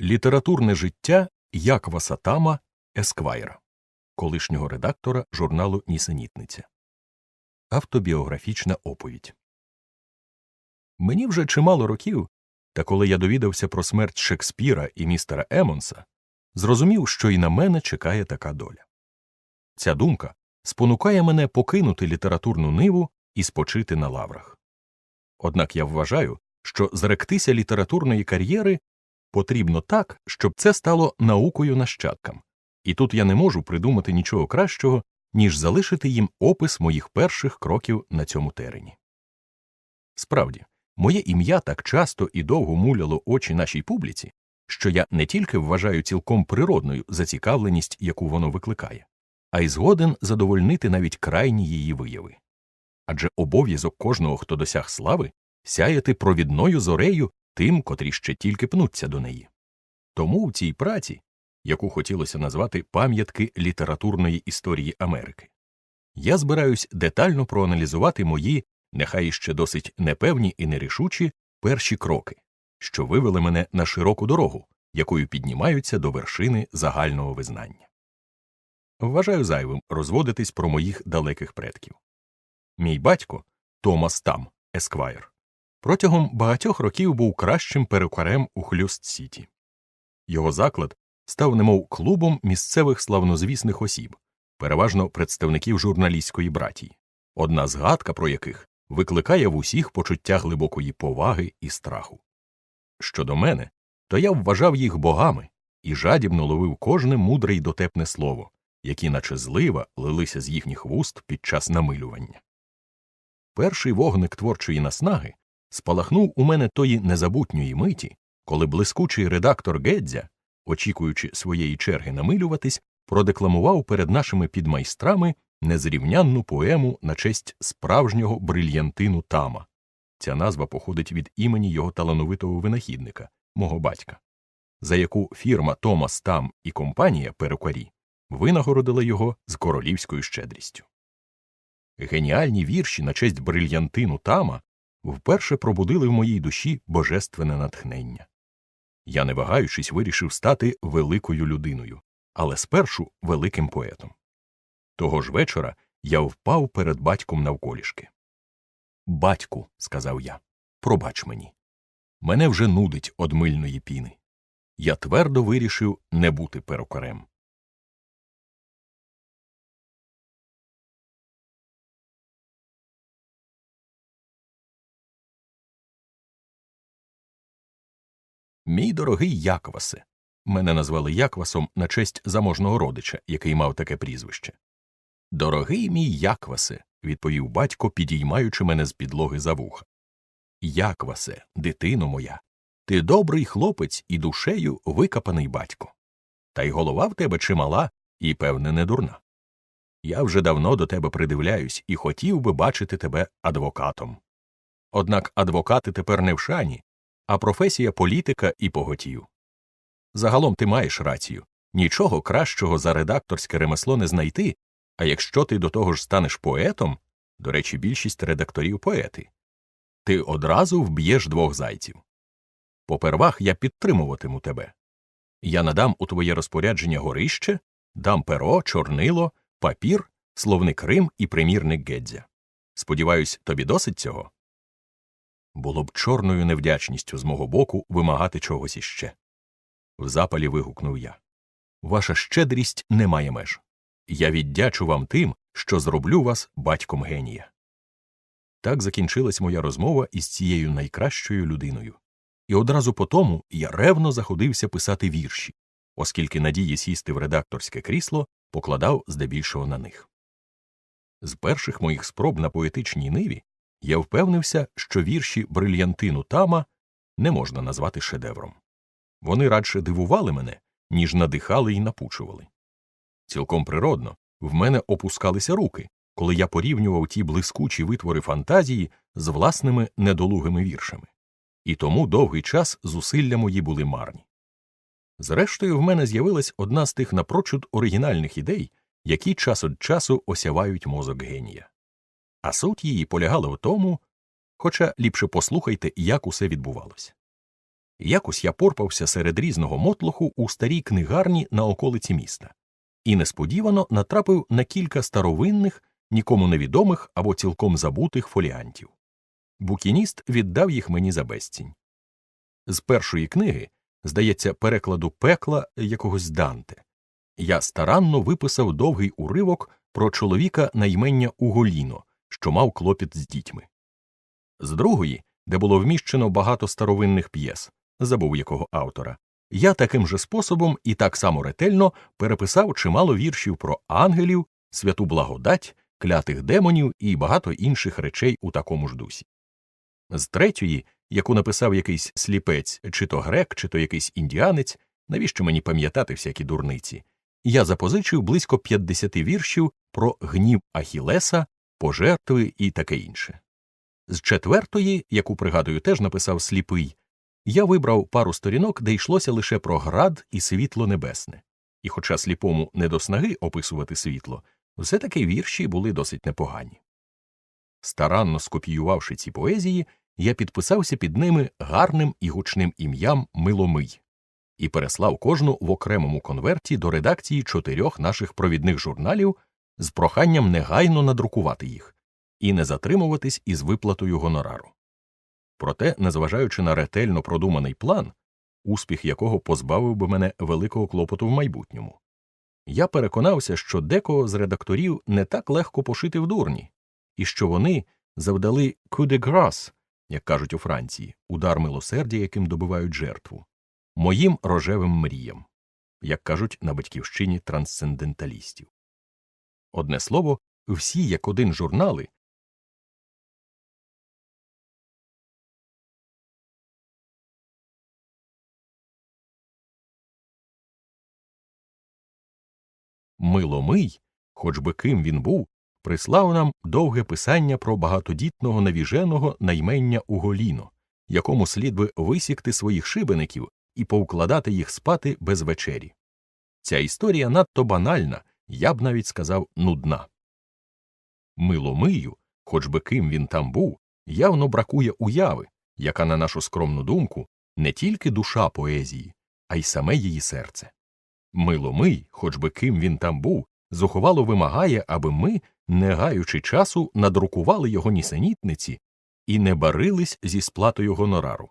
Літературне життя Яква Сатама Есквайра, колишнього редактора журналу Нісенітниця. Автобіографічна оповідь. Мені вже чимало років, та коли я довідався про смерть Шекспіра і містера Емонса, зрозумів, що і на мене чекає така доля. Ця думка спонукає мене покинути літературну ниву і спочити на лаврах. Однак я вважаю, що зректися літературної кар'єри потрібно так, щоб це стало наукою нащадкам, і тут я не можу придумати нічого кращого, ніж залишити їм опис моїх перших кроків на цьому терені. Справді, моє ім'я так часто і довго муляло очі нашій публіці, що я не тільки вважаю цілком природною зацікавленість, яку воно викликає, а й згоден задовольнити навіть крайні її вияви. Адже обов'язок кожного, хто досяг слави, сяяти провідною зорею тим, котрі ще тільки пнуться до неї. Тому в цій праці, яку хотілося назвати пам'ятки літературної історії Америки, я збираюсь детально проаналізувати мої, нехай ще досить непевні і нерішучі, перші кроки, що вивели мене на широку дорогу, якою піднімаються до вершини загального визнання. Вважаю зайвим розводитись про моїх далеких предків. Мій батько Томас Там, Есквайр, протягом багатьох років був кращим перукарем у Хлюст Сіті. Його заклад став немов клубом місцевих славнозвісних осіб, переважно представників журналістської братії, одна згадка про яких викликає в усіх почуття глибокої поваги і страху. Щодо мене, то я вважав їх богами і жадібно ловив кожне мудре й дотепне слово, які, наче злива, лилися з їхніх вуст під час намилювання. Перший вогник творчої наснаги спалахнув у мене тої незабутньої миті, коли блискучий редактор Гедзя, очікуючи своєї черги намилюватись, продекламував перед нашими підмайстрами незрівнянну поему на честь справжнього брильянтину Тама. Ця назва походить від імені його талановитого винахідника, мого батька, за яку фірма Томас Там і компанія перукарі винагородила його з королівською щедрістю. Геніальні вірші на честь брильянтину Тама вперше пробудили в моїй душі божественне натхнення. Я, не вагаючись, вирішив стати великою людиною, але спершу великим поетом. Того ж вечора я впав перед батьком навколішки. Батьку, сказав я, пробач мені. Мене вже нудить од мильної піни. Я твердо вирішив не бути перукарем. Мій дорогий Яквасе. Мене назвали Яквасом на честь заможного родича, який мав таке прізвище. Дорогий мій Яквасе, відповів батько, підіймаючи мене з підлоги за вуха. Яквасе, дитино моя, ти добрий хлопець і душею викопаний батько. Та й голова в тебе чимала і, певне, не дурна. Я вже давно до тебе придивляюсь і хотів би бачити тебе адвокатом. Однак адвокати тепер не в шані, а професія політика і поготів. Загалом ти маєш рацію нічого кращого за редакторське ремесло не знайти, а якщо ти до того ж станеш поетом до речі, більшість редакторів поети, ти одразу вб'єш двох зайців. Попервах я підтримуватиму тебе. Я надам у твоє розпорядження горище, дам перо, чорнило, папір, словник Рим і примірник Гедзя. Сподіваюсь, тобі досить цього. Було б чорною невдячністю з мого боку вимагати чогось іще. В запалі вигукнув я. Ваша щедрість не має меж. Я віддячу вам тим, що зроблю вас батьком генія. Так закінчилась моя розмова із цією найкращою людиною. І одразу по тому я ревно заходився писати вірші, оскільки надії сісти в редакторське крісло покладав здебільшого на них. З перших моїх спроб на поетичній ниві я впевнився, що вірші брильянтину Тама не можна назвати шедевром. Вони радше дивували мене, ніж надихали і напучували. Цілком природно, в мене опускалися руки, коли я порівнював ті блискучі витвори фантазії з власними недолугими віршами, і тому довгий час зусилля мої були марні. Зрештою, в мене з'явилась одна з тих напрочуд оригінальних ідей, які час від часу осявають мозок генія. А суть її полягала в тому, хоча ліпше послухайте, як усе відбувалося. Якось я порпався серед різного мотлоху у старій книгарні на околиці міста і несподівано натрапив на кілька старовинних, нікому невідомих або цілком забутих фоліантів. Букініст віддав їх мені за безцінь. З першої книги, здається, перекладу пекла якогось Данте, я старанно виписав довгий уривок про чоловіка на ймення Уголіно, що мав клопіт з дітьми. З другої, де було вміщено багато старовинних п'єс, забув якого автора, я таким же способом і так само ретельно переписав чимало віршів про ангелів, святу благодать, клятих демонів і багато інших речей у такому ж дусі. З третьої, яку написав якийсь сліпець, чи то грек, чи то якийсь індіанець, навіщо мені пам'ятати всякі дурниці, я запозичив близько 50 віршів про гнів Ахілеса, пожертви і таке інше. З четвертої, яку пригадую, теж написав сліпий, я вибрав пару сторінок, де йшлося лише про град і світло небесне, і, хоча сліпому не до снаги описувати світло, все таки вірші були досить непогані. Старанно скопіювавши ці поезії, я підписався під ними гарним і гучним ім'ям Миломий і переслав кожну в окремому конверті до редакції чотирьох наших провідних журналів з проханням негайно надрукувати їх і не затримуватись із виплатою гонорару. Проте, незважаючи на ретельно продуманий план, успіх якого позбавив би мене великого клопоту в майбутньому, я переконався, що декого з редакторів не так легко пошити в дурні, і що вони завдали grâce, як кажуть у Франції, удар милосердя, яким добивають жертву, моїм рожевим мріям, як кажуть на батьківщині трансценденталістів. Одне слово, всі як один журнали Миломий, хоч би ким він був, прислав нам довге писання про багатодітного навіженого наймення Уголіно, якому слід би висікти своїх шибеників і повкладати їх спати без вечері. Ця історія надто банальна, я б навіть сказав нудна. Миломию, хоч би ким він там був, явно бракує уяви, яка, на нашу скромну думку, не тільки душа поезії, а й саме її серце. Миломий, хоч би ким він там був, зухвало вимагає, аби ми, не гаючи часу, надрукували його нісенітниці і не барились зі сплатою гонорару.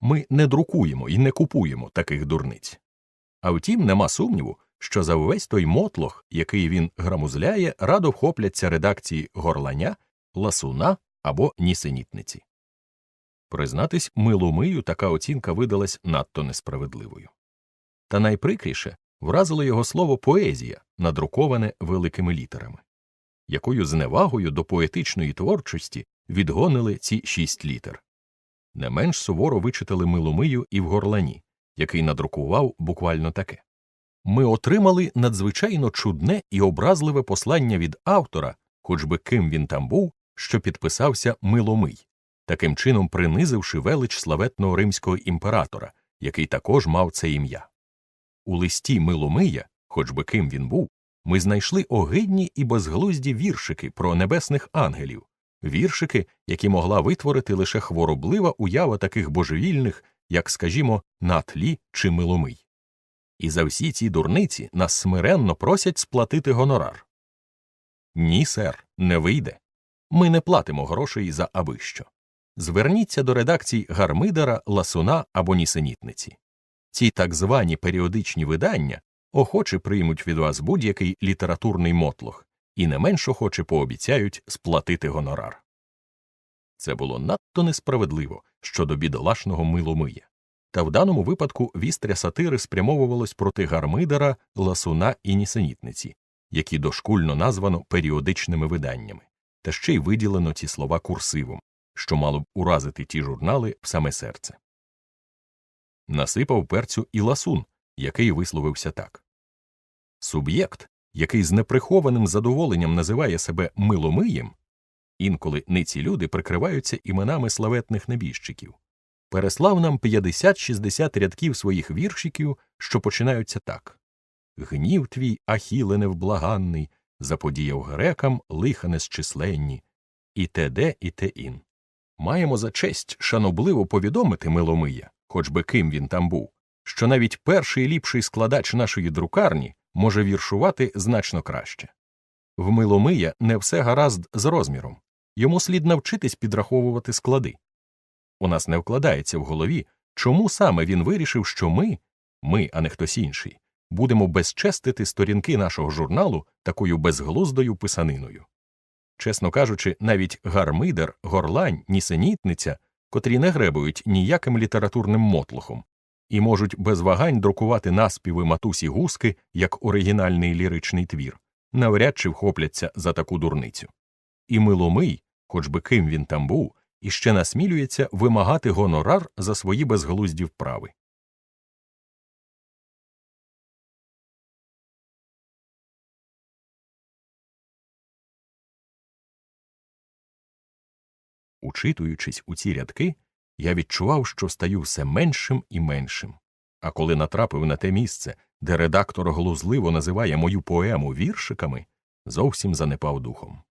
Ми не друкуємо і не купуємо таких дурниць. А втім, нема сумніву, що за весь той мотлох, який він грамузляє, радо вхопляться редакції горланя, ласуна або нісенітниці. Признатись, миломию така оцінка видалась надто несправедливою. Та найприкріше вразило його слово поезія, надруковане великими літерами, якою зневагою до поетичної творчості відгонили ці шість літер. Не менш суворо вичитали Миломию і в горлані, який надрукував буквально таке. Ми отримали надзвичайно чудне і образливе послання від автора, хоч би ким він там був, що підписався Миломий, таким чином принизивши велич славетного римського імператора, який також мав це ім'я. У листі Миломия, хоч би ким він був, ми знайшли огидні і безглузді віршики про небесних ангелів, віршики, які могла витворити лише хвороблива уява таких божевільних, як, скажімо, натлі чи Миломий. І за всі ці дурниці нас смиренно просять сплатити гонорар. Ні, сер, не вийде. Ми не платимо грошей за абищо. Зверніться до редакцій Гармидера, Ласуна або Нісенітниці. Ці так звані періодичні видання охоче приймуть від вас будь-який літературний мотлох і не менш охоче пообіцяють сплатити гонорар. Це було надто несправедливо щодо бідолашного миломия. Та в даному випадку вістря сатири спрямовувалось проти гармидера, ласуна і нісенітниці, які дошкульно названо періодичними виданнями, та ще й виділено ці слова курсивом, що мало б уразити ті журнали в саме серце. Насипав перцю і ласун, який висловився так. Суб'єкт, який з неприхованим задоволенням називає себе миломиєм, інколи ниці люди прикриваються іменами славетних небіжчиків, переслав нам 50-60 рядків своїх віршиків, що починаються так Гнів твій, Ахіле невблаганний, заподіяв грекам лиха незчисленні, і те де, і те ін. Маємо за честь шанобливо повідомити Миломия, хоч би ким він там був, що навіть перший ліпший складач нашої друкарні може віршувати значно краще. В Миломия не все гаразд з розміром, йому слід навчитись підраховувати склади. У нас не вкладається в голові, чому саме він вирішив, що ми, ми, а не хтось інший, будемо безчестити сторінки нашого журналу такою безглуздою писаниною. Чесно кажучи, навіть гармидер, горлань, нісенітниця, котрі не гребують ніяким літературним мотлохом, і можуть без вагань друкувати наспіви матусі гуски як оригінальний ліричний твір, навряд чи вхопляться за таку дурницю. І миломий, хоч би ким він там був, іще насмілюється вимагати гонорар за свої безглузді вправи. Учитуючись у ці рядки, я відчував, що стаю все меншим і меншим. А коли натрапив на те місце, де редактор глузливо називає мою поему віршиками, зовсім занепав духом.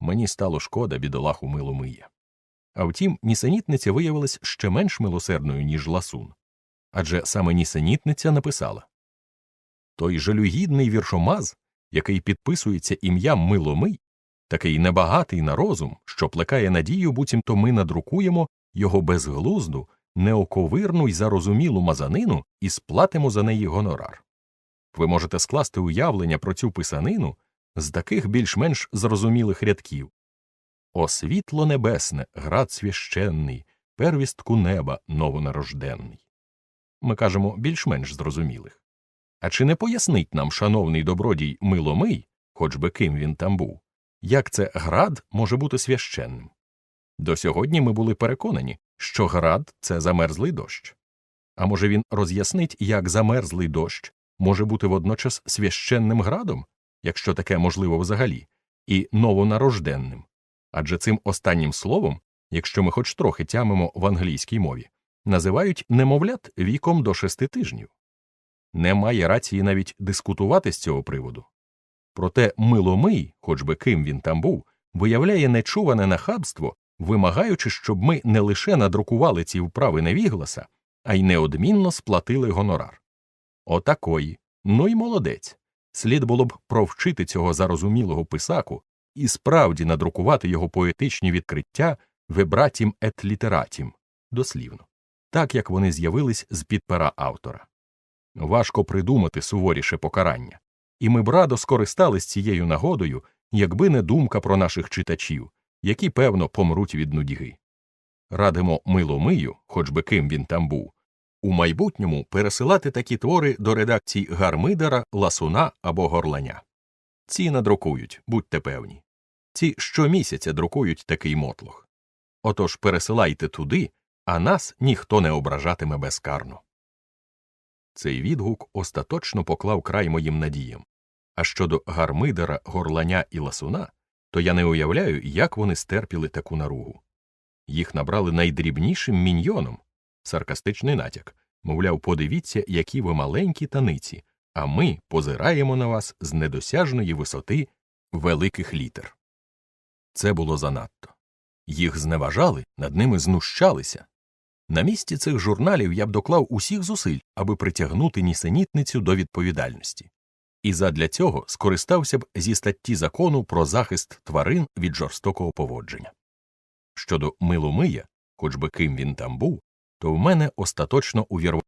Мені стало шкода бідолаху миломия. А втім, нісенітниця виявилась ще менш милосердною, ніж ласун. Адже саме нісенітниця написала той жалюгідний віршомаз, який підписується ім'ям Миломий, такий небагатий на розум, що плекає надію, буцімто ми надрукуємо його безглузду, неоковирну й зарозумілу мазанину і сплатимо за неї гонорар. Ви можете скласти уявлення про цю писанину з таких більш-менш зрозумілих рядків О світло небесне, град священний, первістку неба новонарожденний. Ми кажемо більш-менш зрозумілих. А чи не пояснить нам, шановний добродій Миломий, хоч би ким він там був, як це град може бути священним? До сьогодні ми були переконані, що град це замерзлий дощ. А може він роз'яснить, як замерзлий дощ може бути водночас священним градом, якщо таке можливо взагалі, і новонарожденним. Адже цим останнім словом, якщо ми хоч трохи тямимо в англійській мові, називають немовлят віком до шести тижнів. Немає рації навіть дискутувати з цього приводу. Проте миломий, хоч би ким він там був, виявляє нечуване нахабство вимагаючи, щоб ми не лише надрукували ці вправи невігласа, а й неодмінно сплатили гонорар. Отакої. Ну й молодець. Слід було б провчити цього зарозумілого писаку і справді надрукувати його поетичні відкриття вебратім ет літератім, дослівно, так як вони з'явились з під пера автора. Важко придумати суворіше покарання, і ми б радо скористались цією нагодою, якби не думка про наших читачів, які, певно, помруть від нудьги. Радимо миломию, хоч би ким він там був, у майбутньому пересилати такі твори до редакцій Гармидера, Ласуна або Горланя. Ці надрукують, будьте певні. Ці щомісяця друкують такий мотлох. Отож пересилайте туди, а нас ніхто не ображатиме безкарно. Цей відгук остаточно поклав край моїм надіям. А щодо Гармидера, Горланя і Ласуна, то я не уявляю, як вони стерпіли таку наругу. Їх набрали найдрібнішим міньйоном, саркастичний натяк, мовляв, подивіться, які ви маленькі таниці, а ми позираємо на вас з недосяжної висоти великих літер. Це було занадто. Їх зневажали, над ними знущалися. На місці цих журналів я б доклав усіх зусиль, аби притягнути нісенітницю до відповідальності і задля цього скористався б зі статті закону про захист тварин від жорстокого поводження. Щодо миломия, хоч би ким він там був, то в мене остаточно увірвав.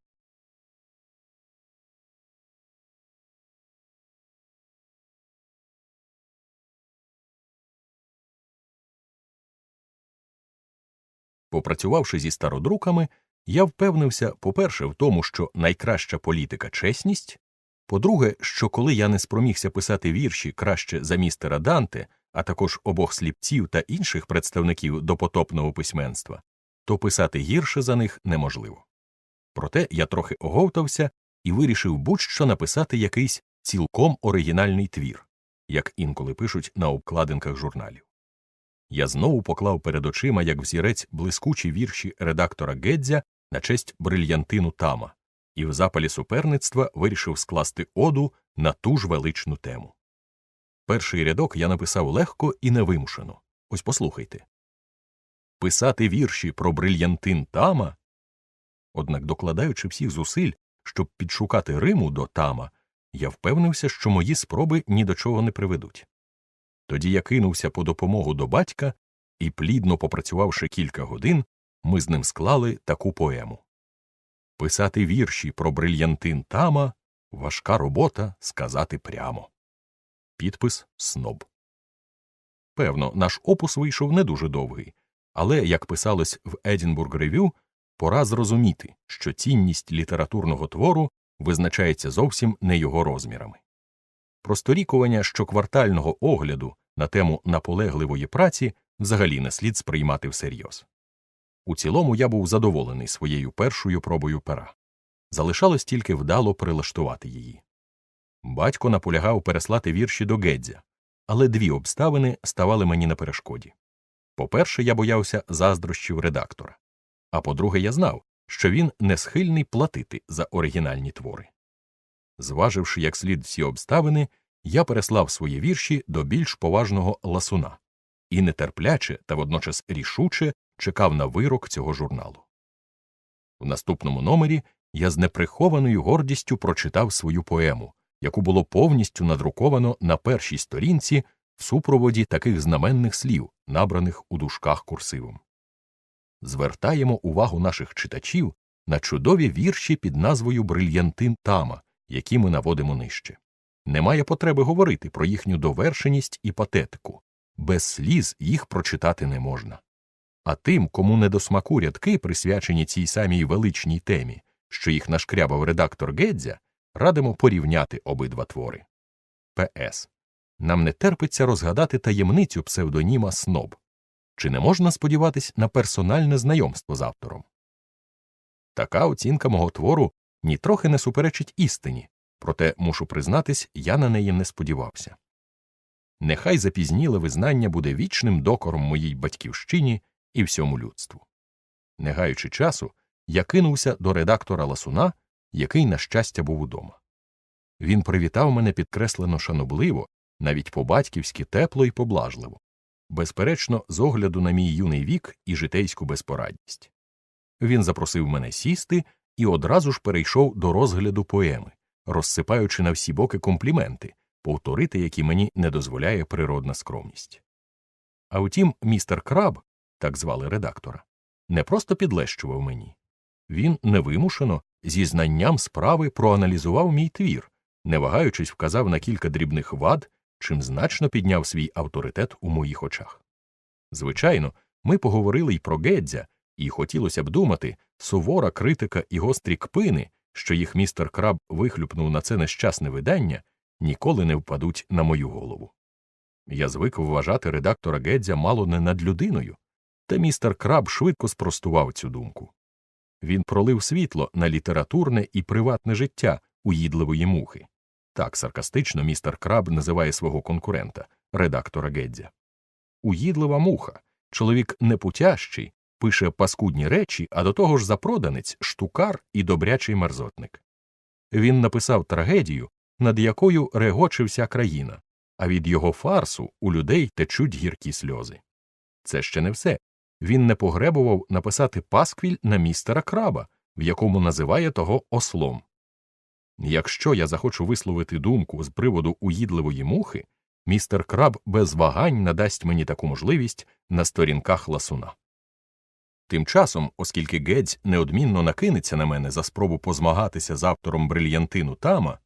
Попрацювавши зі стародруками, я впевнився, по перше, в тому, що найкраща політика чесність, по-друге, що коли я не спромігся писати вірші краще за містера Данте, а також обох сліпців та інших представників допотопного письменства, то писати гірше за них неможливо. Проте я трохи оговтався і вирішив будь-що написати якийсь цілком оригінальний твір, як інколи пишуть на обкладинках журналів. Я знову поклав перед очима як взірець блискучі вірші редактора Гедзя на честь брильянтину Тама, і в запалі суперництва вирішив скласти оду на ту ж величну тему. Перший рядок я написав легко і невимушено. Ось послухайте писати вірші про брильянтин тама. Однак, докладаючи всіх зусиль, щоб підшукати Риму до тама, я впевнився, що мої спроби ні до чого не приведуть. Тоді я кинувся по допомогу до батька і, плідно попрацювавши кілька годин, ми з ним склали таку поему. Писати вірші про брильянтин тама важка робота сказати прямо. Підпис сноб. Певно, наш опус вийшов не дуже довгий, але, як писалось в Едінбург Ревю, пора зрозуміти, що цінність літературного твору визначається зовсім не його розмірами. Просторікування щоквартального огляду на тему наполегливої праці взагалі не слід сприймати всерйоз. У цілому я був задоволений своєю першою пробою пера. Залишалось тільки вдало прилаштувати її. Батько наполягав переслати вірші до Гедзя, але дві обставини ставали мені на перешкоді. По-перше, я боявся заздрощів редактора, а по-друге, я знав, що він не схильний платити за оригінальні твори. Зваживши як слід всі обставини, я переслав свої вірші до більш поважного ласуна і нетерпляче та водночас рішуче чекав на вирок цього журналу. В наступному номері я з неприхованою гордістю прочитав свою поему, яку було повністю надруковано на першій сторінці в супроводі таких знаменних слів, набраних у дужках курсивом. Звертаємо увагу наших читачів на чудові вірші під назвою Брильянтин Тама, які ми наводимо нижче. Немає потреби говорити про їхню довершеність і патетику, без сліз їх прочитати не можна. А тим, кому не до смаку рядки, присвячені цій самій величній темі, що їх нашкрябав редактор Гедзя, радимо порівняти обидва твори. П.С. Нам не терпиться розгадати таємницю псевдоніма сноб. Чи не можна сподіватись на персональне знайомство з автором? Така оцінка мого твору нітрохи не суперечить істині, проте, мушу признатись, я на неї не сподівався. Нехай запізніле визнання буде вічним докором моїй батьківщині і всьому людству. Не гаючи часу, я кинувся до редактора Ласуна, який, на щастя, був удома. Він привітав мене підкреслено шанобливо, навіть по батьківськи тепло і поблажливо, безперечно, з огляду на мій юний вік і житейську безпорадність. Він запросив мене сісти і одразу ж перейшов до розгляду поеми, розсипаючи на всі боки компліменти, повторити які мені не дозволяє природна скромність. А втім, містер Краб, так звали редактора, не просто підлещував мені. Він невимушено, зі знанням справи проаналізував мій твір, не вагаючись, вказав на кілька дрібних вад, чим значно підняв свій авторитет у моїх очах. Звичайно, ми поговорили й про Гедзя, і хотілося б думати, сувора критика і гострі кпини, що їх містер Краб вихлюпнув на це нещасне видання, ніколи не впадуть на мою голову. Я звик вважати редактора Гедзя мало не над людиною, та містер Краб швидко спростував цю думку. Він пролив світло на літературне і приватне життя уїдливої мухи. Так саркастично містер Краб називає свого конкурента, редактора Гедзя. Уїдлива муха, чоловік непутящий, пише паскудні речі, а до того ж запроданець, штукар і добрячий мерзотник. Він написав трагедію, над якою регоче вся країна, а від його фарсу у людей течуть гіркі сльози. Це ще не все. Він не погребував написати пасквіль на містера краба, в якому називає того ослом. Якщо я захочу висловити думку з приводу уїдливої мухи, містер краб без вагань надасть мені таку можливість на сторінках ласуна. Тим часом, оскільки Гедзь неодмінно накинеться на мене за спробу позмагатися з автором брильянтину тама,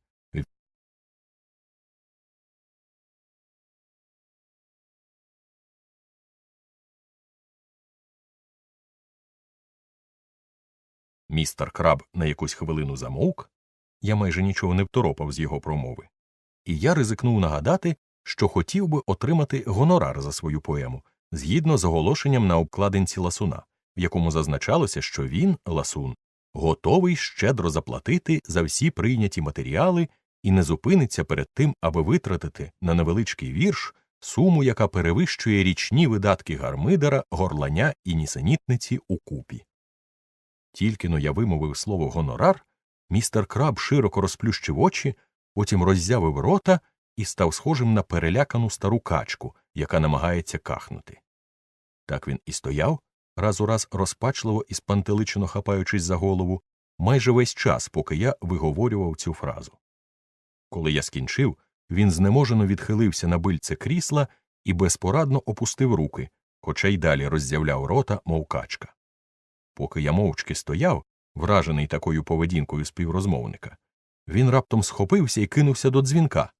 Містер Краб на якусь хвилину замовк, я майже нічого не второпав з його промови, і я ризикнув нагадати, що хотів би отримати гонорар за свою поему згідно з оголошенням на обкладинці ласуна, якому зазначалося, що він, ласун, готовий щедро заплатити за всі прийняті матеріали і не зупиниться перед тим, аби витратити на невеличкий вірш суму, яка перевищує річні видатки гармидера, горланя і нісенітниці у купі. Тільки но я вимовив слово гонорар, містер краб широко розплющив очі, потім роззявив рота і став схожим на перелякану стару качку, яка намагається кахнути. Так він і стояв, раз у раз розпачливо і спантеличено хапаючись за голову, майже весь час, поки я виговорював цю фразу. Коли я скінчив, він знеможено відхилився на бильце крісла і безпорадно опустив руки, хоча й далі роззявляв рота, мов качка. Поки я мовчки стояв, вражений такою поведінкою співрозмовника, він раптом схопився і кинувся до дзвінка,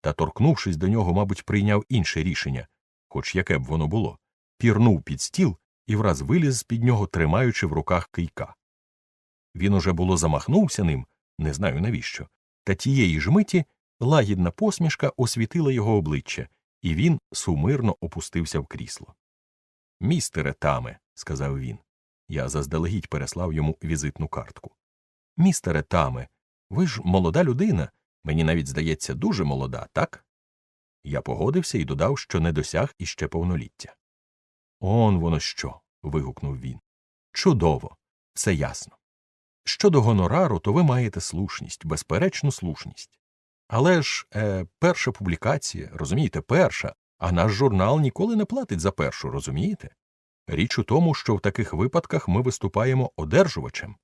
та, торкнувшись до нього, мабуть, прийняв інше рішення, хоч яке б воно було, пірнув під стіл і враз виліз з під нього, тримаючи в руках кийка. Він уже було замахнувся ним, не знаю навіщо, та тієї ж миті лагідна посмішка освітила його обличчя, і він сумирно опустився в крісло. Містере Таме, сказав він. Я заздалегідь переслав йому візитну картку. Містере Таме, ви ж молода людина, мені навіть здається, дуже молода, так? Я погодився і додав, що не досяг іще повноліття. Он воно що. вигукнув він. Чудово, все ясно. Щодо гонорару, то ви маєте слушність, безперечну слушність. Але ж е, перша публікація, розумієте, перша, а наш журнал ніколи не платить за першу, розумієте? Річ у тому, що в таких випадках ми виступаємо одержувачем.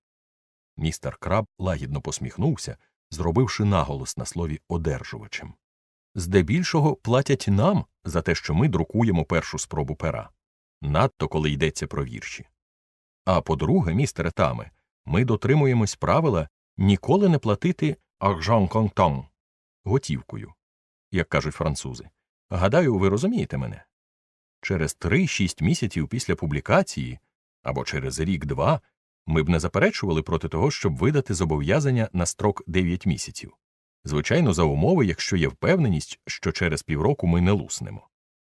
Містер Краб лагідно посміхнувся, зробивши наголос на слові одержувачем. Здебільшого платять нам за те, що ми друкуємо першу спробу пера, надто коли йдеться про вірші. А по друге, містере Таме, ми дотримуємось правила ніколи не платити argent comptant готівкою, як кажуть французи. Гадаю, ви розумієте мене. Через три-шість місяців після публікації або через рік два ми б не заперечували проти того, щоб видати зобов'язання на строк 9 місяців. Звичайно, за умови, якщо є впевненість, що через півроку ми не луснемо.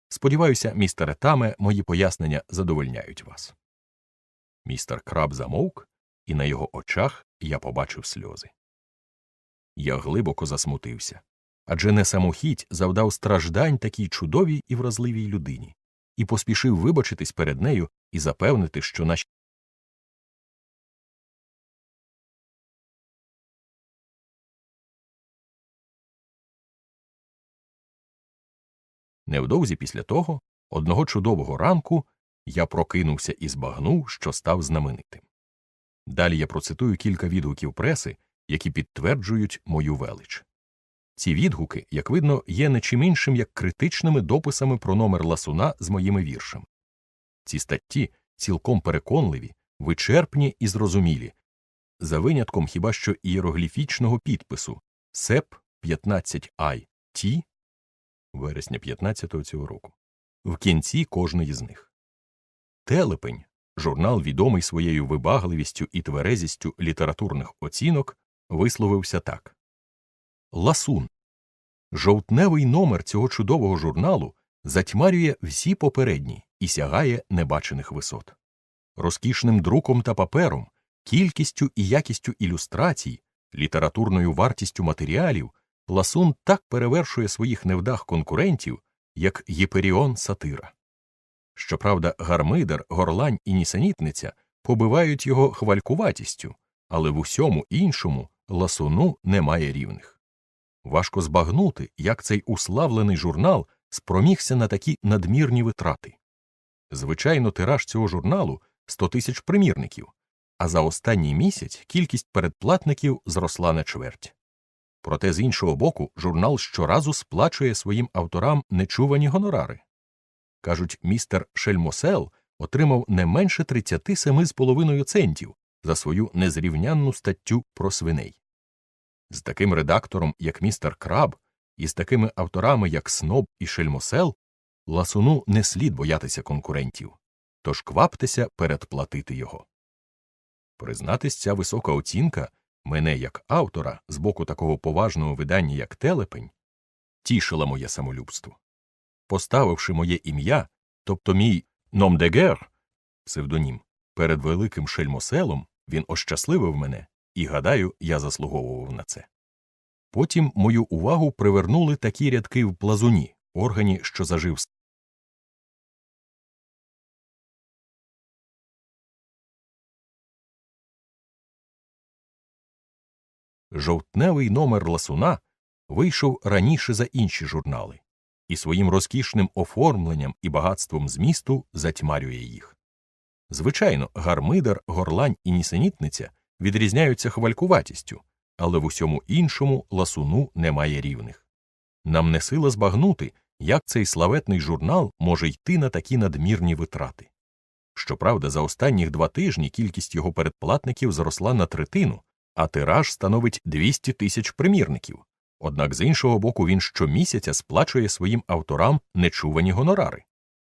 Сподіваюся, містере Таме, мої пояснення задовольняють вас. Містер Краб замовк, і на його очах я побачив сльози. Я глибоко засмутився адже не самохідь завдав страждань такій чудовій і вразливій людині, і поспішив вибачитись перед нею і запевнити, що наші. Невдовзі після того, одного чудового ранку, я прокинувся і збагнув, що став знаменитим. Далі я процитую кілька відгуків преси, які підтверджують мою велич. Ці відгуки, як видно, є не чим іншим, як критичними дописами про номер ласуна з моїми віршами. Ці статті цілком переконливі, вичерпні і зрозумілі, за винятком хіба що ієрогліфічного підпису СЕП 15 i T вересня 15-го цього року, в кінці кожної з них. Телепень, журнал, відомий своєю вибагливістю і тверезістю літературних оцінок, висловився так Ласун. Жовтневий номер цього чудового журналу затьмарює всі попередні і сягає небачених висот. Розкішним друком та папером, кількістю і якістю ілюстрацій, літературною вартістю матеріалів Ласун так перевершує своїх невдах конкурентів, як Єперіон сатира. Щоправда, гармидер, горлань і нісенітниця побивають його хвалькуватістю, але в усьому іншому ласуну немає рівних. Важко збагнути, як цей уславлений журнал спромігся на такі надмірні витрати. Звичайно, тираж цього журналу 100 тисяч примірників, а за останній місяць кількість передплатників зросла на чверть. Проте з іншого боку, журнал щоразу сплачує своїм авторам нечувані гонорари. Кажуть, містер Шельмосел отримав не менше 37,5 центів за свою незрівнянну статтю про свиней. З таким редактором, як містер Краб, і з такими авторами, як Сноб і Шельмосел, ласуну не слід боятися конкурентів, тож кваптеся передплатити його. Признатись, ця висока оцінка мене як автора з боку такого поважного видання, як телепень, тішила моє самолюбство. Поставивши моє ім'я, тобто мій ном де гер, псевдонім, перед великим шельмоселом, він ощасливив мене, і, гадаю, я заслуговував на це. Потім мою увагу привернули такі рядки в плазуні, органі, що зажив Жовтневий номер ласуна вийшов раніше за інші журнали і своїм розкішним оформленням і багатством змісту затьмарює їх. Звичайно, гармидар, горлань і нісенітниця відрізняються хвалькуватістю, але в усьому іншому ласуну немає рівних. Нам не сила збагнути, як цей славетний журнал може йти на такі надмірні витрати. Щоправда, за останніх два тижні кількість його передплатників зросла на третину, а тираж становить 200 тисяч примірників. Однак з іншого боку він щомісяця сплачує своїм авторам нечувані гонорари.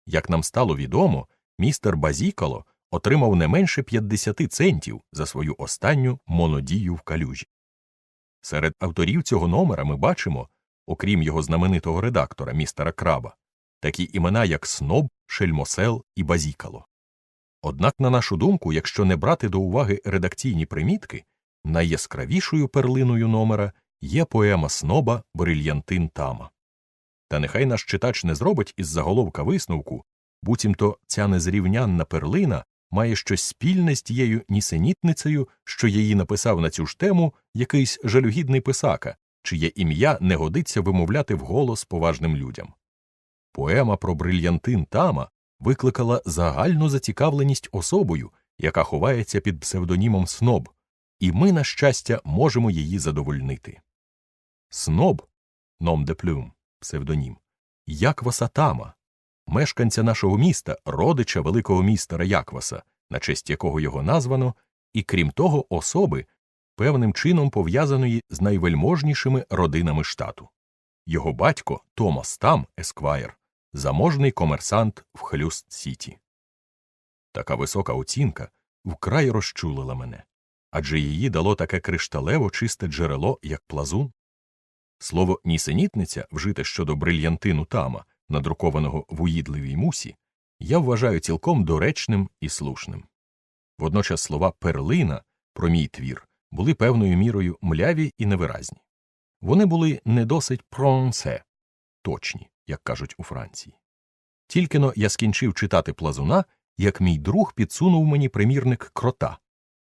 Як нам стало відомо, містер Базікало отримав не менше 50 центів за свою останню монодію в калюжі. Серед авторів цього номера ми бачимо, окрім його знаменитого редактора містера Краба, такі імена, як Сноб, Шельмосел і Базікало. Однак, на нашу думку, якщо не брати до уваги редакційні примітки, найяскравішою перлиною номера є поема сноба Брильянтин Тама. Та нехай наш читач не зробить із заголовка висновку, буцімто ця незрівнянна перлина має щось спільне з тією нісенітницею, що її написав на цю ж тему якийсь жалюгідний писака, чиє ім'я не годиться вимовляти вголос поважним людям. Поема про брильянтин Тама викликала загальну зацікавленість особою, яка ховається під псевдонімом Сноб, і ми, на щастя, можемо її задовольнити. Сноб nom de plume, псевдонім, Якваса Тама, мешканця нашого міста, родича великого містера Якваса, на честь якого його названо, і крім того, особи, певним чином пов'язаної з найвельможнішими родинами штату. Його батько Томас Там, Есквайр, заможний комерсант в Хлюст Сіті. Така висока оцінка вкрай розчулила мене адже її дало таке кришталево чисте джерело, як плазун. Слово нісенітниця, вжите щодо брильянтину тама, надрукованого в уїдливій мусі, я вважаю цілком доречним і слушним. Водночас слова перлина про мій твір були певною мірою мляві і невиразні. Вони були не досить пронсе, точні, як кажуть у Франції. Тільки но я скінчив читати плазуна, як мій друг підсунув мені примірник крота,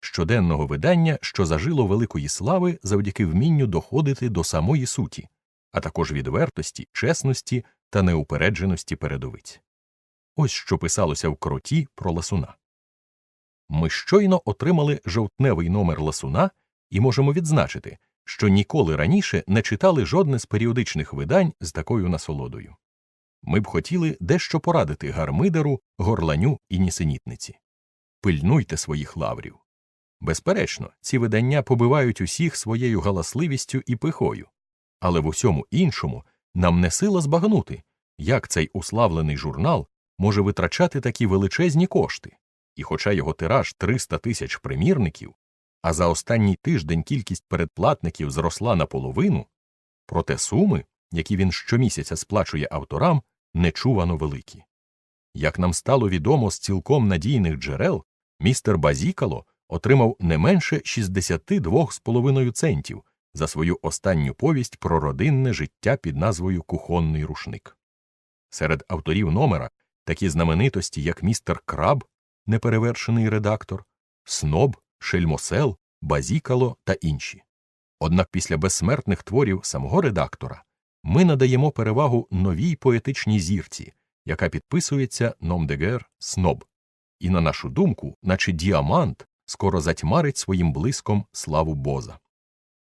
щоденного видання, що зажило великої слави завдяки вмінню доходити до самої суті, а також відвертості, чесності та неупередженості передовиць. Ось що писалося в кроті про ласуна. Ми щойно отримали жовтневий номер ласуна і можемо відзначити, що ніколи раніше не читали жодне з періодичних видань з такою насолодою. Ми б хотіли дещо порадити гармидеру, горланю і нісенітниці. Пильнуйте своїх лаврів. Безперечно, ці видання побивають усіх своєю галасливістю і пихою, але в усьому іншому нам не сила збагнути, як цей уславлений журнал може витрачати такі величезні кошти, і хоча його тираж 300 тисяч примірників, а за останній тиждень кількість передплатників зросла наполовину, проте суми, які він щомісяця сплачує авторам, нечувано великі. Як нам стало відомо з цілком надійних джерел, містер Базікало отримав не менше 62,5 центів за свою останню повість про родинне життя під назвою Кухонний рушник. Серед авторів номера такі знаменитості, як містер Краб, неперевершений редактор, Сноб, Шельмосел, Базікало та інші. Однак після безсмертних творів самого редактора ми надаємо перевагу новій поетичній зірці, яка підписується Номдегер Сноб, і, на нашу думку, наче діамант скоро затьмарить своїм блиском славу Боза.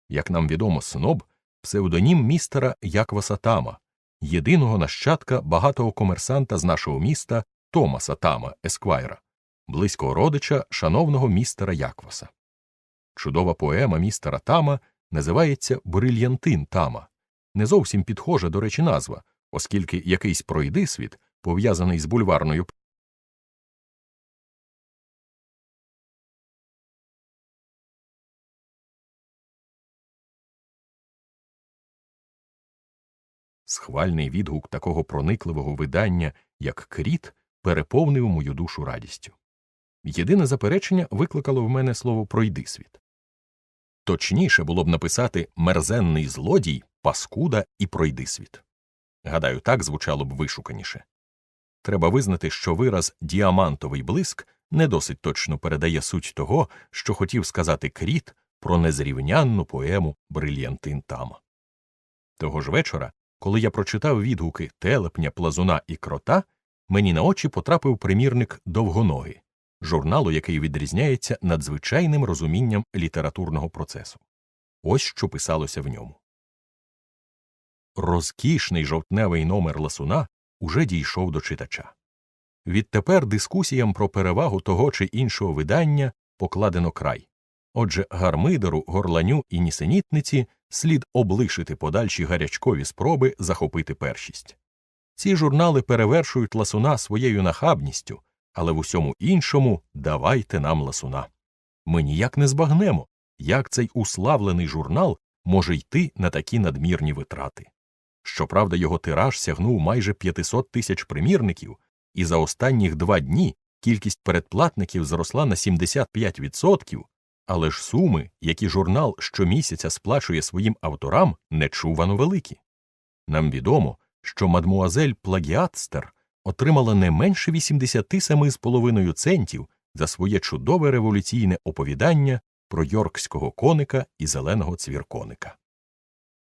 Як нам відомо, сноб псевдонім містера Якваса Тама, єдиного нащадка багатого комерсанта з нашого міста Томаса Тама, Есквайра, близького родича шановного містера Якваса. Чудова поема містера Тама називається Брильянтин Тама, не зовсім підхожа, до речі, назва, оскільки якийсь пройдисвіт, пов'язаний з бульварною Схвальний відгук такого проникливого видання, як кріт, переповнив мою душу радістю. Єдине заперечення викликало в мене слово пройдисвіт. Точніше було б написати мерзенний злодій, паскуда і пройдисвіт. Гадаю, так звучало б вишуканіше. Треба визнати, що вираз діамантовий блиск не досить точно передає суть того, що хотів сказати кріт про незрівнянну поему Брильянтин Тама. Того ж вечора коли я прочитав відгуки телепня, плазуна і крота, мені на очі потрапив примірник довгоноги, журналу, який відрізняється надзвичайним розумінням літературного процесу. Ось що писалося в ньому. Розкішний жовтневий номер ласуна уже дійшов до читача. Відтепер дискусіям про перевагу того чи іншого видання покладено край. Отже, гармидеру, горланю і нісенітниці слід облишити подальші гарячкові спроби захопити першість. Ці журнали перевершують ласуна своєю нахабністю, але в усьому іншому давайте нам ласуна. Ми ніяк не збагнемо, як цей уславлений журнал може йти на такі надмірні витрати. Щоправда, його тираж сягнув майже 500 тисяч примірників, і за останніх два дні кількість передплатників зросла на 75%, але ж суми, які журнал щомісяця сплачує своїм авторам, нечувано великі. Нам відомо, що мадмуазель Плагіатстер отримала не менше 87,5 центів за своє чудове революційне оповідання про йоркського коника і зеленого цвірконика.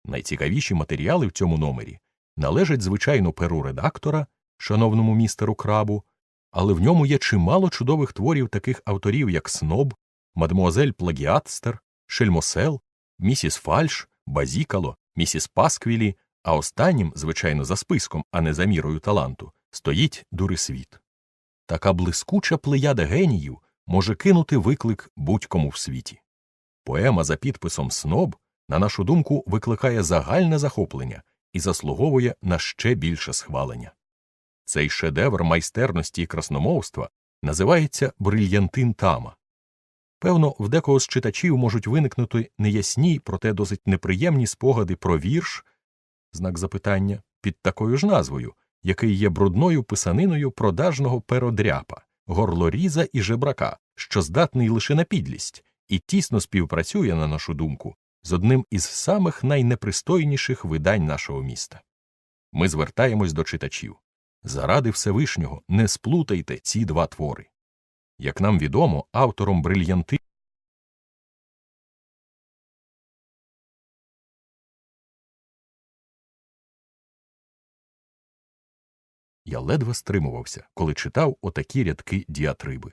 Найцікавіші матеріали в цьому номері належать звичайно перу редактора, шановному містеру крабу, але в ньому є чимало чудових творів таких авторів, як Сноб, мадмуазель Плагіатстер, Шельмосел, місіс Фальш, Базікало, місіс Пасквілі, а останнім, звичайно, за списком, а не за мірою таланту, стоїть Дурисвіт. Така блискуча плеяда геніїв може кинути виклик будь-кому в світі. Поема за підписом Сноб, на нашу думку, викликає загальне захоплення і заслуговує на ще більше схвалення. Цей шедевр майстерності і красномовства називається Брильянтин Тама. Певно, в декого з читачів можуть виникнути неясні, проте досить неприємні спогади про вірш, знак запитання, під такою ж назвою, який є брудною писаниною продажного перодряпа, горлоріза і жебрака, що здатний лише на підлість, і тісно співпрацює, на нашу думку, з одним із самих найнепристойніших видань нашого міста. Ми звертаємось до читачів. Заради Всевишнього не сплутайте ці два твори. Як нам відомо, автором брильянти Я ледве стримувався, коли читав отакі рядки діатриби.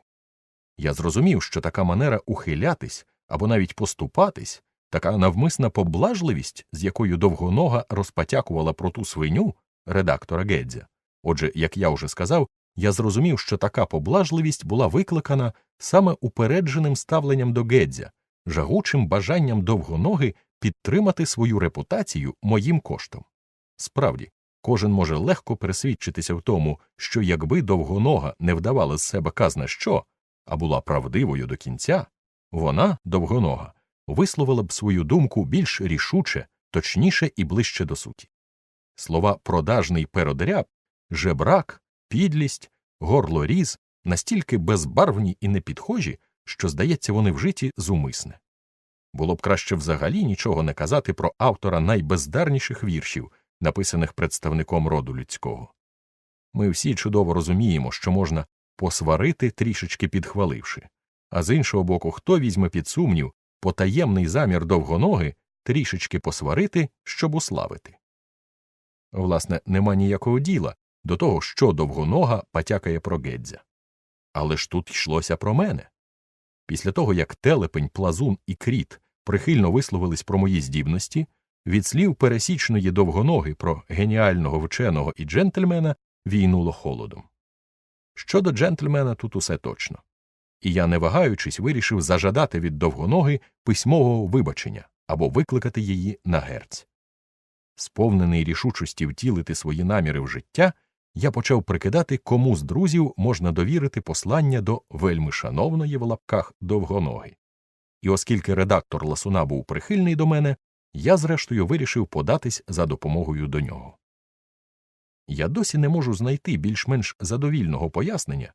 Я зрозумів, що така манера ухилятись або навіть поступатись, така навмисна поблажливість, з якою довгонога розпатякувала про ту свиню редактора Гедзя. Отже, як я вже сказав, я зрозумів, що така поблажливість була викликана саме упередженим ставленням до Гедзя, жагучим бажанням довгоноги підтримати свою репутацію моїм коштом. Справді, кожен може легко пересвідчитися в тому, що якби довгонога не вдавала з себе казна що, а була правдивою до кінця, вона, довгонога, висловила б свою думку більш рішуче, точніше і ближче до суті. Слова продажний перодряб, жебрак, підлість, горлоріз настільки безбарвні і непідхожі, що, здається, вони вжиті зумисне. Було б краще взагалі нічого не казати про автора найбездарніших віршів, написаних представником роду людського. Ми всі чудово розуміємо, що можна посварити трішечки підхваливши, а з іншого боку, хто візьме під сумнів потаємний замір довгоноги трішечки посварити, щоб уславити. Власне, нема ніякого діла до того, що довгонога потякає про Гедзя. Але ж тут йшлося про мене. Після того, як телепень, плазун і кріт прихильно висловились про мої здібності, від слів пересічної довгоноги про геніального вченого і джентльмена війнуло холодом. Щодо джентльмена, тут усе точно. І я, не вагаючись, вирішив зажадати від довгоноги письмового вибачення або викликати її на герць. Сповнений рішучості втілити свої наміри в життя, я почав прикидати, кому з друзів можна довірити послання до вельми шановної в лапках довгоноги. І оскільки редактор ласуна був прихильний до мене, я зрештою вирішив податись за допомогою до нього. Я досі не можу знайти більш-менш задовільного пояснення,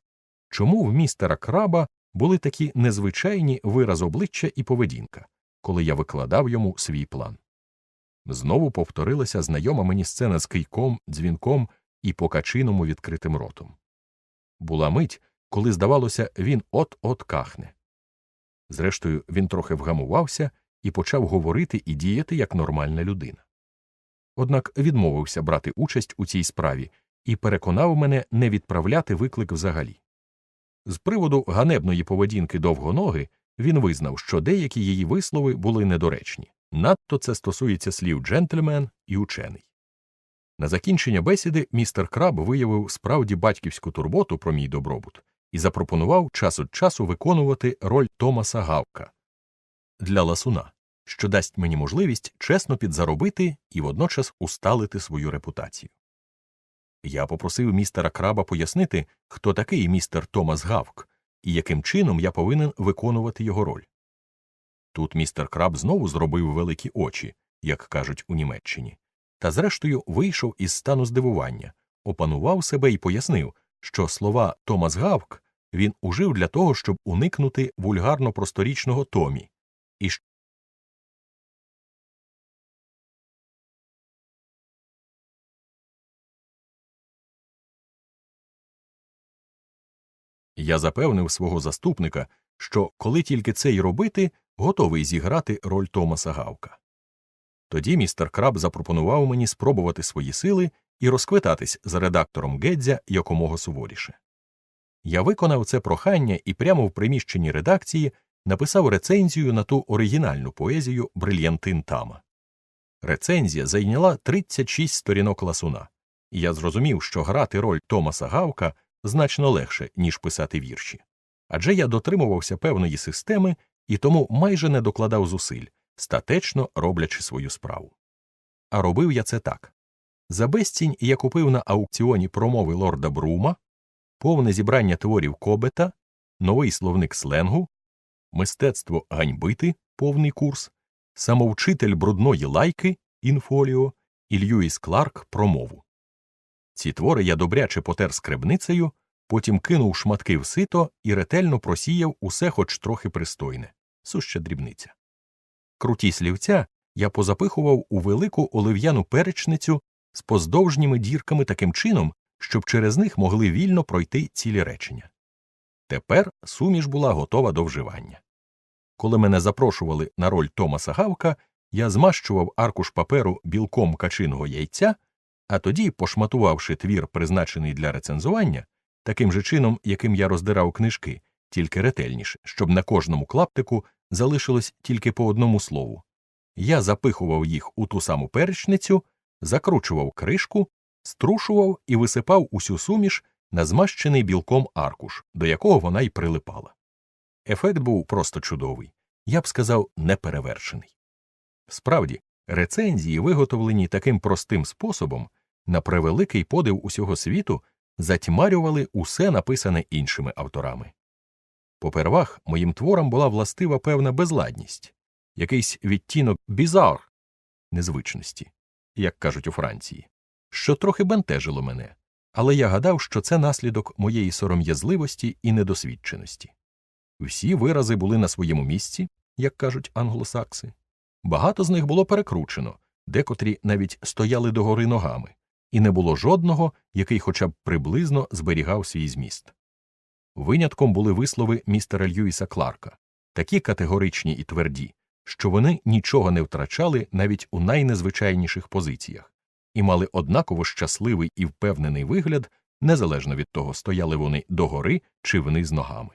чому в містера краба були такі незвичайні вираз обличчя і поведінка, коли я викладав йому свій план. Знову повторилася знайома мені сцена з кийком, дзвінком і покачиному відкритим ротом. Була мить, коли, здавалося, він от от кахне. Зрештою, він трохи вгамувався і почав говорити і діяти як нормальна людина. Однак відмовився брати участь у цій справі і переконав мене не відправляти виклик взагалі. З приводу ганебної поведінки довгоноги він визнав, що деякі її вислови були недоречні. Надто це стосується слів джентльмен і учений. На закінчення бесіди містер Краб виявив справді батьківську турботу про мій добробут і запропонував час від часу виконувати роль Томаса Гавка для ласуна, що дасть мені можливість чесно підзаробити і водночас усталити свою репутацію. Я попросив містера Краба пояснити, хто такий містер Томас Гавк і яким чином я повинен виконувати його роль. Тут містер Краб знову зробив великі очі, як кажуть у Німеччині, та зрештою вийшов із стану здивування, опанував себе і пояснив, що слова Томас Гавк він ужив для того, щоб уникнути вульгарно просторічного Томі, і Я запевнив свого заступника, що коли тільки це й робити, готовий зіграти роль Томаса Гавка. Тоді містер Краб запропонував мені спробувати свої сили і розквитатись з редактором Гедзя якомога суворіше. Я виконав це прохання і прямо в приміщенні редакції написав рецензію на ту оригінальну поезію Брильянтин Тама. Рецензія зайняла 36 сторінок ласуна, і я зрозумів, що грати роль Томаса Гавка значно легше, ніж писати вірші. Адже я дотримувався певної системи і тому майже не докладав зусиль, статечно роблячи свою справу. А робив я це так. За безцінь я купив на аукціоні промови лорда Брума, повне зібрання творів Кобета, новий словник сленгу, мистецтво ганьбити повний курс, самовчитель брудної лайки інфоліо і Льюіс Кларк промову. Ці твори я добряче потер скребницею, потім кинув шматки в сито і ретельно просіяв усе хоч трохи пристойне, суща дрібниця. Круті слівця я позапихував у велику олив'яну перечницю з поздовжніми дірками таким чином, щоб через них могли вільно пройти цілі речення. Тепер суміш була готова до вживання. Коли мене запрошували на роль Томаса Гавка, я змащував аркуш паперу білком качиного яйця а тоді, пошматувавши твір, призначений для рецензування, таким же чином, яким я роздирав книжки, тільки ретельніше, щоб на кожному клаптику залишилось тільки по одному слову. Я запихував їх у ту саму перечницю, закручував кришку, струшував і висипав усю суміш на змащений білком аркуш, до якого вона й прилипала. Ефект був просто чудовий, я б сказав, неперевершений. Справді, рецензії, виготовлені таким простим способом, на превеликий подив усього світу затьмарювали усе написане іншими авторами. Попервах моїм творам була властива певна безладність, якийсь відтінок бізар незвичності, як кажуть у Франції, що трохи бентежило мене, але я гадав, що це наслідок моєї сором'язливості і недосвідченості. Всі вирази були на своєму місці, як кажуть англосакси. Багато з них було перекручено, декотрі навіть стояли догори ногами, і не було жодного, який хоча б приблизно зберігав свій зміст. Винятком були вислови містера Льюіса Кларка, такі категоричні і тверді, що вони нічого не втрачали навіть у найнезвичайніших позиціях, і мали однаково щасливий і впевнений вигляд, незалежно від того, стояли вони догори чи вниз ногами.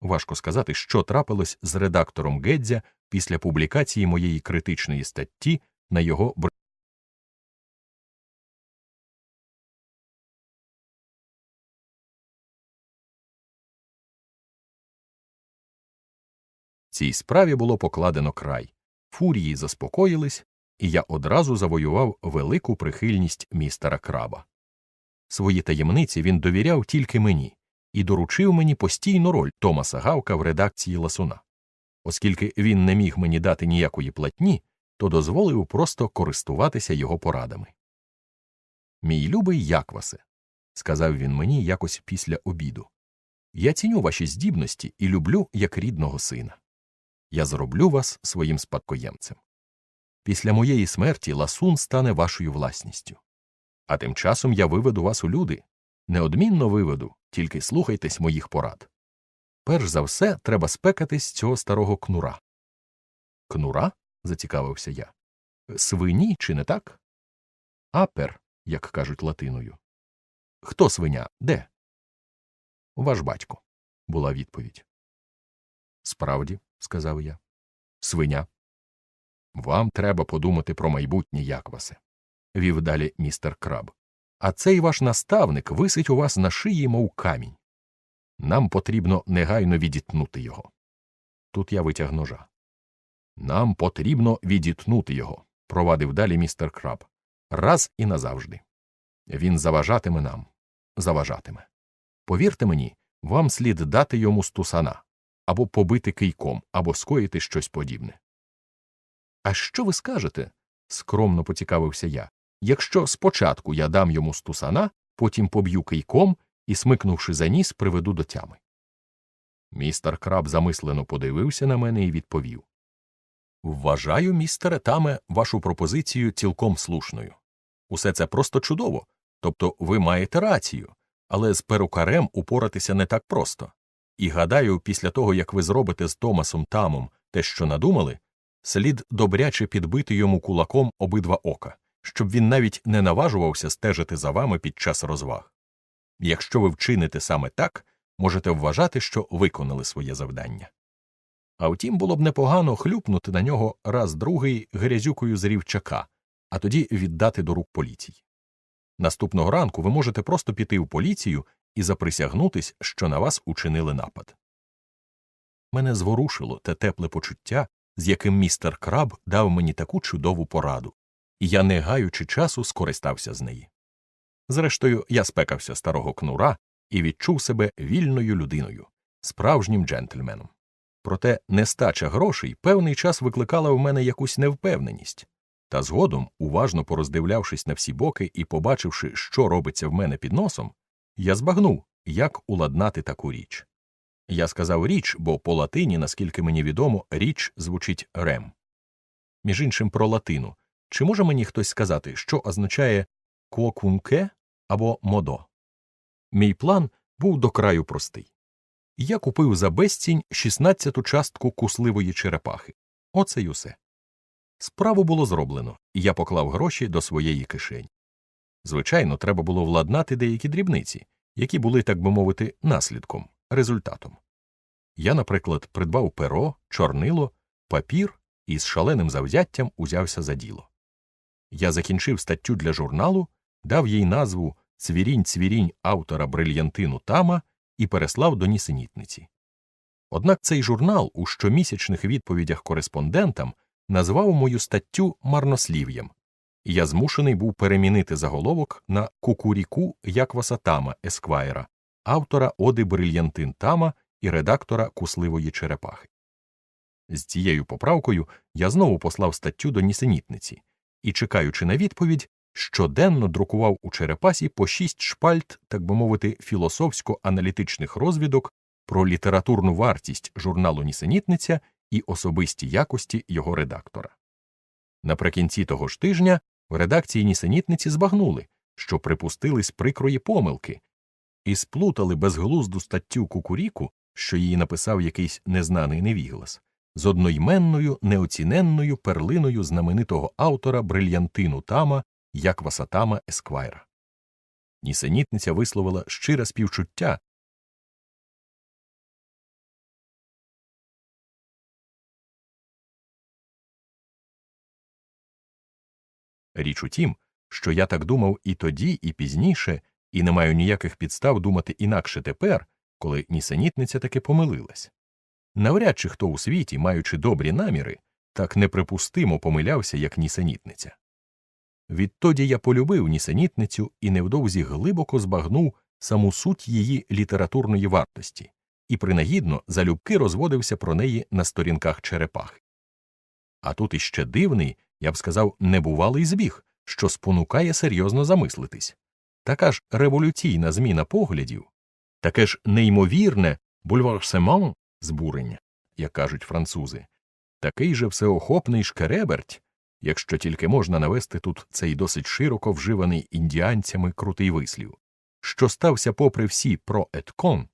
Важко сказати, що трапилось з редактором Гедзя після публікації моєї критичної статті на його Цій справі було покладено край, фурії заспокоїлись, і я одразу завоював велику прихильність містера краба. Свої таємниці він довіряв тільки мені і доручив мені постійну роль Томаса Гавка в редакції ласуна. Оскільки він не міг мені дати ніякої платні, то дозволив просто користуватися його порадами. Мій любий Яквасе, сказав він мені якось після обіду. Я ціню ваші здібності і люблю як рідного сина я зроблю вас своїм спадкоємцем. Після моєї смерті ласун стане вашою власністю. А тим часом я виведу вас у люди. Неодмінно виведу, тільки слухайтесь моїх порад. Перш за все, треба спекатись цього старого кнура. Кнура? зацікавився я. Свині, чи не так? Апер, як кажуть латиною. Хто свиня? Де? Ваш батько, була відповідь. Справді, сказав я. Свиня. Вам треба подумати про майбутнє, Яквасе, вів далі містер Краб. А цей ваш наставник висить у вас на шиї, мов камінь. Нам потрібно негайно відітнути його. Тут я витяг ножа. Нам потрібно відітнути його, провадив далі містер Краб. Раз і назавжди. Він заважатиме нам, заважатиме. Повірте мені, вам слід дати йому стусана або побити кийком, або скоїти щось подібне. А що ви скажете? скромно поцікавився я. Якщо спочатку я дам йому стусана, потім поб'ю кийком і, смикнувши за ніс, приведу до тями. Містер краб замислено подивився на мене і відповів Вважаю, містере Таме, вашу пропозицію цілком слушною. Усе це просто чудово. Тобто ви маєте рацію, але з перукарем упоратися не так просто. І гадаю, після того, як ви зробите з Томасом Тамом те, що надумали, слід добряче підбити йому кулаком обидва ока, щоб він навіть не наважувався стежити за вами під час розваг. Якщо ви вчините саме так, можете вважати, що виконали своє завдання. А втім, було б непогано хлюпнути на нього раз другий грязюкою з рівчака, а тоді віддати до рук поліції. Наступного ранку ви можете просто піти в поліцію і заприсягнутись, що на вас учинили напад. Мене зворушило те тепле почуття, з яким містер Краб дав мені таку чудову пораду, і я, не гаючи часу, скористався з неї. Зрештою, я спекався старого кнура і відчув себе вільною людиною, справжнім джентльменом. Проте нестача грошей певний час викликала в мене якусь невпевненість, та згодом, уважно пороздивлявшись на всі боки і побачивши, що робиться в мене під носом, я збагнув, як уладнати таку річ. Я сказав річ, бо по латині, наскільки мені відомо, річ звучить рем. Між іншим про латину. Чи може мені хтось сказати, що означає квокунке або модо? Мій план був до краю простий. Я купив за безцінь 16-ту частку кусливої черепахи. Оце й усе. Справу було зроблено, і я поклав гроші до своєї кишені. Звичайно, треба було владнати деякі дрібниці, які були, так би мовити, наслідком, результатом. Я, наприклад, придбав перо, чорнило, папір і з шаленим завзяттям узявся за діло. Я закінчив статтю для журналу, дав їй назву Цвірінь цвірінь автора брильянтину Тама і переслав до нісенітниці. Однак цей журнал у щомісячних відповідях кореспондентам назвав мою статтю марнослів'ям, я змушений був перемінити заголовок на кукуріку Якваса Тама Есквайра, автора Оди Брильянтин Тама і редактора Кусливої черепахи. З цією поправкою я знову послав статтю до нісенітниці і, чекаючи на відповідь, щоденно друкував у черепасі по шість шпальт, так би мовити, філософсько аналітичних розвідок про літературну вартість журналу Нісенітниця і особисті якості його редактора. Наприкінці того ж тижня в редакції нісенітниці збагнули, що припустились прикрої помилки, і сплутали безглузду статтю Кукуріку, що її написав якийсь незнаний невіглас, з одноіменною неоціненною перлиною знаменитого автора брильянтину Тама Якваса Тама Есквайра. Нісенітниця висловила щире співчуття Річ у тім, що я так думав і тоді, і пізніше, і не маю ніяких підстав думати інакше тепер, коли нісенітниця таки помилилась. Навряд чи хто у світі, маючи добрі наміри, так неприпустимо помилявся, як нісенітниця. Відтоді я полюбив нісенітницю і невдовзі глибоко збагнув саму суть її літературної вартості, і принагідно залюбки розводився про неї на сторінках черепахи. А тут іще дивний я б сказав, небувалий збіг, що спонукає серйозно замислитись. Така ж революційна зміна поглядів, таке ж неймовірне бульварсемон збурення, як кажуть французи, такий же всеохопний шкереберть, якщо тільки можна навести тут цей досить широко вживаний індіанцями крутий вислів, що стався попри всі про еткон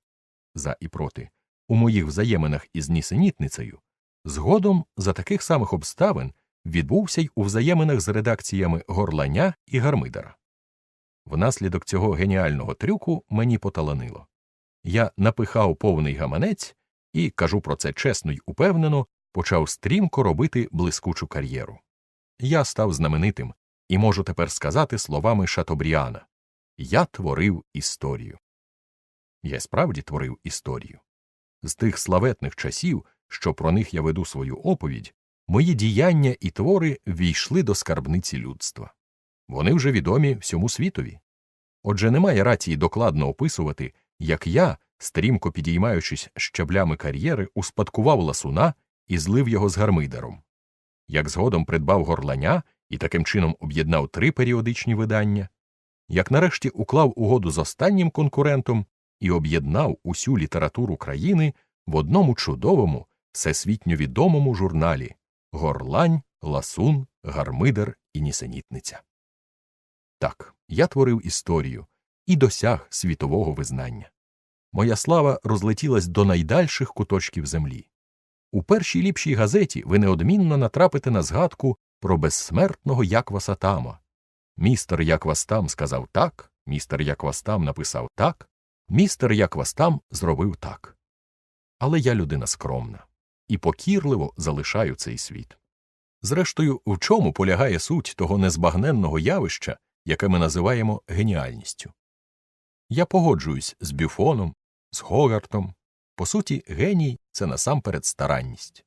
за і проти у моїх взаєминах із нісенітницею, згодом за таких самих обставин відбувся й у взаєминах з редакціями Горланя і Гармидера. Внаслідок цього геніального трюку мені поталанило. Я напихав повний гаманець і, кажу про це чесно й упевнено, почав стрімко робити блискучу кар'єру. Я став знаменитим і можу тепер сказати словами Шатобріана Я творив історію. Я справді творив історію. З тих славетних часів, що про них я веду свою оповідь, мої діяння і твори війшли до скарбниці людства. Вони вже відомі всьому світові. Отже, немає рації докладно описувати, як я, стрімко підіймаючись щаблями кар'єри, успадкував ласуна і злив його з гармидером, як згодом придбав горланя і таким чином об'єднав три періодичні видання, як нарешті уклав угоду з останнім конкурентом і об'єднав усю літературу країни в одному чудовому, всесвітньо відомому журналі Горлань, Ласун, Гармидер і Нісенітниця. Так, я творив історію і досяг світового визнання. Моя слава розлетілась до найдальших куточків землі. У першій ліпшій газеті ви неодмінно натрапите на згадку про безсмертного Яквасатама. Містер Яквастам сказав так, містер Яквастам написав так, містер Яквастам зробив так. Але я людина скромна і покірливо залишаю цей світ. Зрештою, в чому полягає суть того незбагненного явища, яке ми називаємо геніальністю? Я погоджуюсь з Бюфоном, з Гогартом. По суті, геній це насамперед старанність.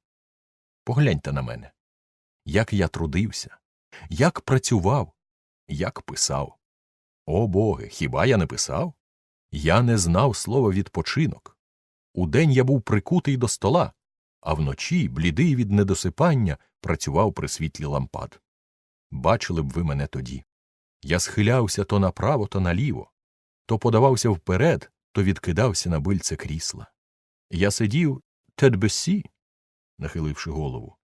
Погляньте на мене. Як я трудився, як працював, як писав. О боги, хіба я не писав? Я не знав слова відпочинок. Удень я був прикутий до стола, а вночі, блідий від недосипання, працював при світлі лампад. Бачили б ви мене тоді. Я схилявся то направо, то наліво, то подавався вперед, то відкидався на бильце крісла. Я сидів тедбесі, нахиливши голову,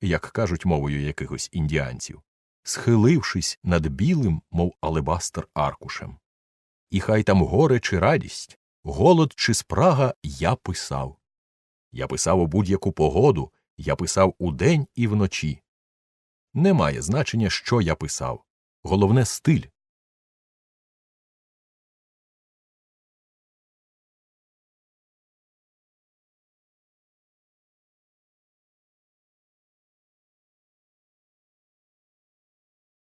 як кажуть мовою якихось індіанців, схилившись над білим, мов алебастер аркушем. І хай там горе чи радість, голод чи спрага я писав. Я писав у будь-яку погоду, я писав удень і вночі. Немає значення, що я писав. Головне стиль,